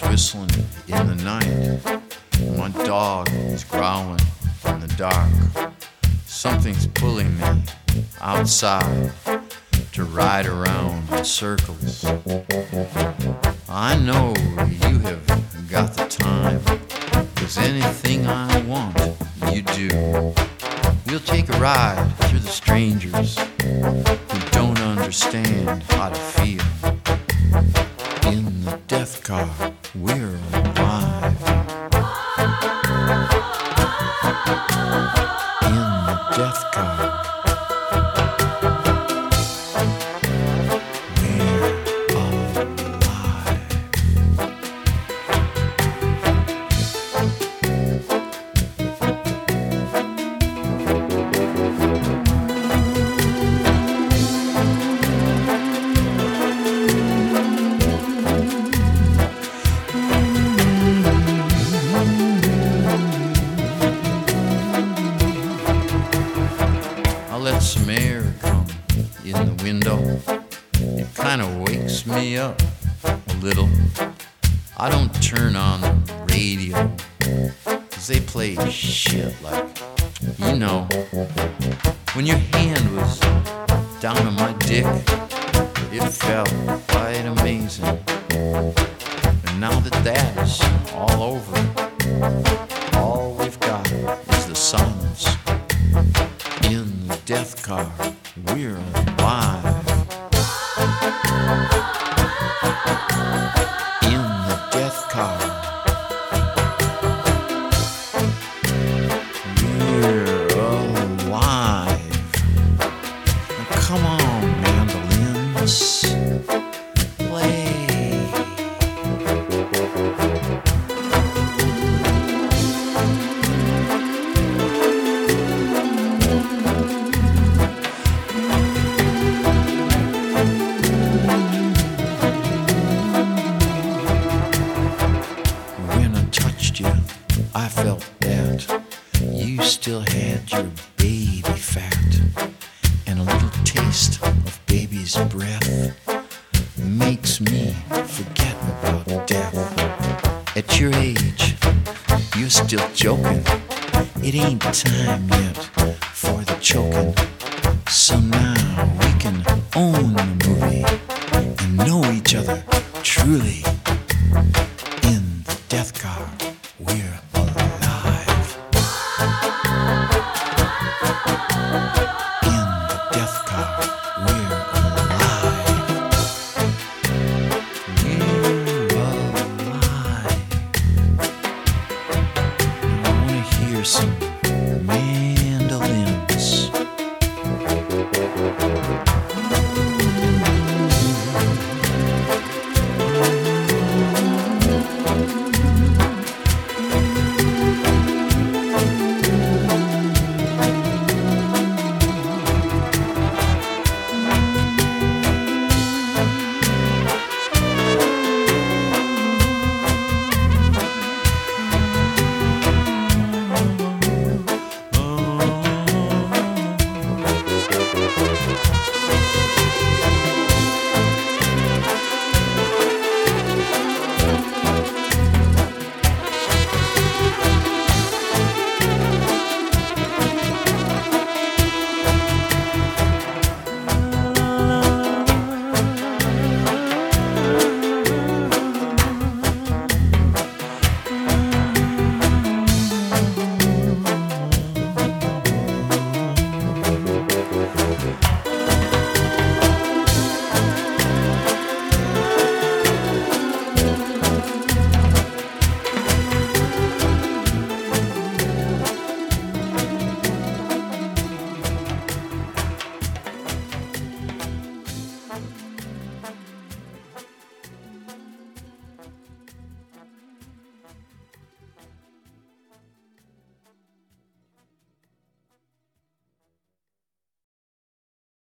is whistling in the night. My dog is growling in the dark. Something's pulling me outside to ride around in circles. I know you have got the time, cause anything I want, you do. We'll take a ride through the strangers who don't understand how to feel. In the death car, we're alive. Some air come in the window. It kind of wakes me up a little. I don't turn on the radio, cause they play shit like, you know, when your hand was down on my dick, it felt quite amazing. And now that that is all over, death car. We're alive. In the death car. We're alive. Now come on, I felt that you still had your baby fat and a little taste of baby's breath makes me forget about death. At your age, you're still joking. It ain't time yet for the choking. So now we can own the movie and know each other truly in the death car. Cheers.